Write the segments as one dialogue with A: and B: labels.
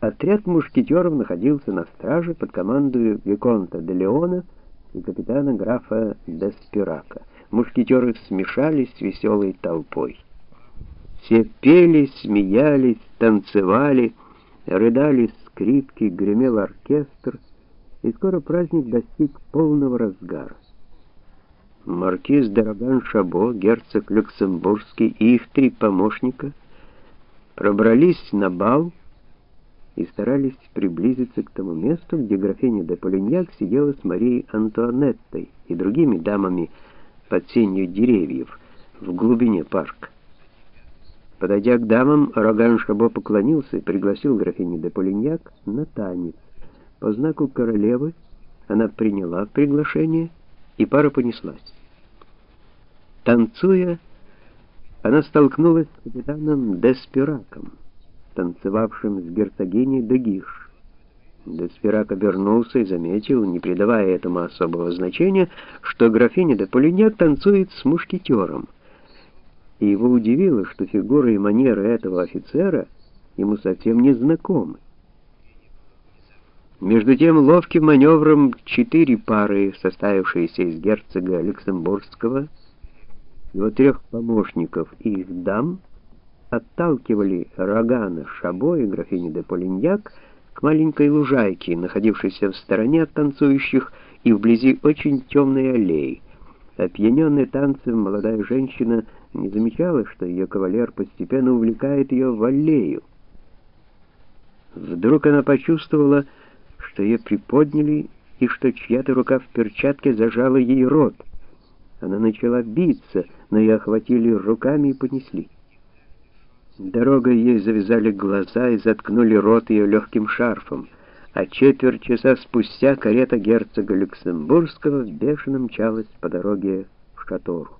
A: Отряд мушкетеров находился на страже под командой Виконта де Леона и капитана графа де Спирака. Мушкетеры смешались с веселой толпой. Все пели, смеялись, танцевали, рыдали скрипки, гремел оркестр, и скоро праздник достиг полного разгара. Маркиз Дороган Шабо, герцог Люксембургский и их три помощника пробрались на бал и старались приблизиться к тому месту, где графиня де Полиньяк сидела с Марией Антуанеттой и другими дамами под сенью деревьев в глубине парка. Подойдя к дамам, Роган Шабо поклонился и пригласил графиню де Полиньяк на танец. По знаку королевы она приняла приглашение, и пара понеслась. Танцуя, она столкнулась с капитаном Деспираком, танцевавшим с герцогиней Дегиш. Деспирак обернулся и заметил, не придавая этому особого значения, что графиня де Полиняк танцует с мушкетером. И его удивило, что фигура и манеры этого офицера ему совсем не знакомы. Между тем, ловким маневром четыре пары, составившиеся из герцога Люксембургского, его трех помощников и их дам отталкивали Рогана, Шабо и графини де Полиньяк к маленькой лужайке, находившейся в стороне от танцующих и вблизи очень темной аллеи. Опьяненная танцем молодая женщина не замечала, что ее кавалер постепенно увлекает ее в аллею. Вдруг она почувствовала, что ее приподняли и что чья-то рука в перчатке зажала ей рот. Она начала биться, но ее охватили руками и понесли. Дорогой ей завязали глаза и заткнули рот ее легким шарфом, а четверть часа спустя карета герцога Люксембургского бешено мчалась по дороге в Шатору.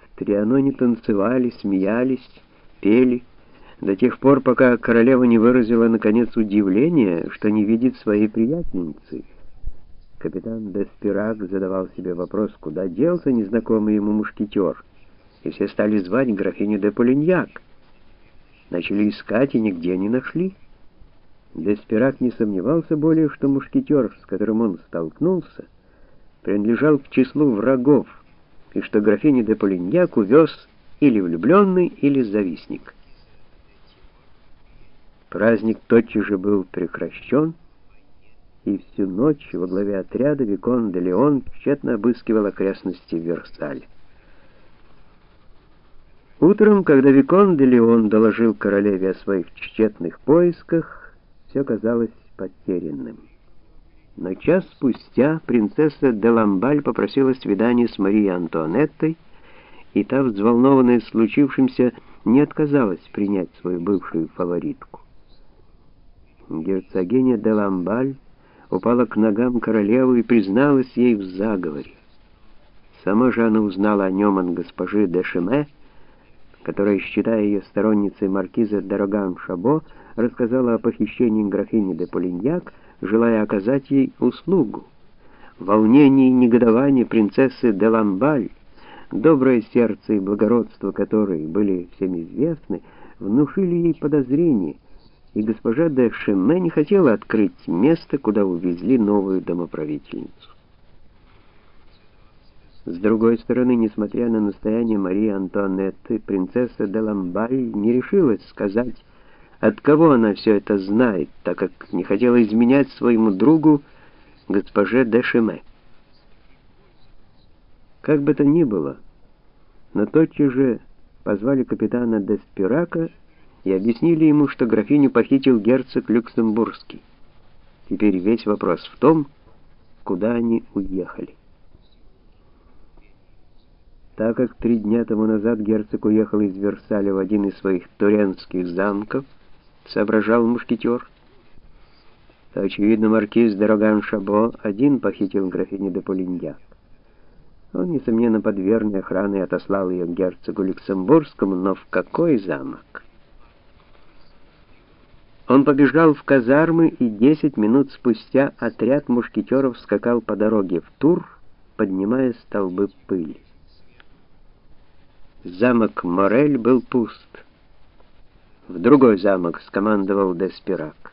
A: В Трианоне танцевали, смеялись, пели, до тех пор, пока королева не выразила наконец удивление, что не видит своей приятельницы — Капитан Деспирак задавал себе вопрос, куда делся незнакомый ему мушкетер, и все стали звать графиню де Полиньяк. Начали искать и нигде не нашли. Деспирак не сомневался более, что мушкетер, с которым он столкнулся, принадлежал к числу врагов, и что графиню де Полиньяк увез или влюбленный, или завистник. Праздник тотчас же был прекращен, и всю ночь во главе отряда Викон де Леон тщетно обыскивал окрестности Версаля. Утром, когда Викон де Леон доложил королеве о своих тщетных поисках, все казалось потерянным. Но час спустя принцесса де Ламбаль попросила свидания с Марией Антуанеттой, и та, взволнованная случившимся, не отказалась принять свою бывшую фаворитку. Герцогиня де Ламбаль упала к ногам королевы и призналась ей в заговоре. Сама же она узнала о нем от госпожи де Шеме, которая, считая ее сторонницей маркиза Дороган Шабо, рассказала о похищении графини де Полиньяк, желая оказать ей услугу. Волнение и негодование принцессы де Ламбаль, доброе сердце и благородство которой были всем известны, внушили ей подозрение — и госпожа де Шеме не хотела открыть место, куда увезли новую домоправительницу. С другой стороны, несмотря на настояние Марии Антуанетты, принцесса де Ламбаль не решилась сказать, от кого она все это знает, так как не хотела изменять своему другу, госпоже де Шеме. Как бы то ни было, но тотчас же позвали капитана Деспирака и объяснили ему, что графиню похитил герцог Люксембургский. Теперь весь вопрос в том, куда они уехали. Так как три дня тому назад герцог уехал из Версаля в один из своих туренских замков, соображал мушкетер, то, очевидно, маркиз Дороган Шабо один похитил графиню де Полиньяк. Он, несомненно, под верной охраной отослал ее герцогу Люксембургскому, но в какой замок? Он побежал в казармы, и десять минут спустя отряд мушкетеров скакал по дороге в Тур, поднимая столбы пыли. Замок Морель был пуст. В другой замок скомандовал Деспирак.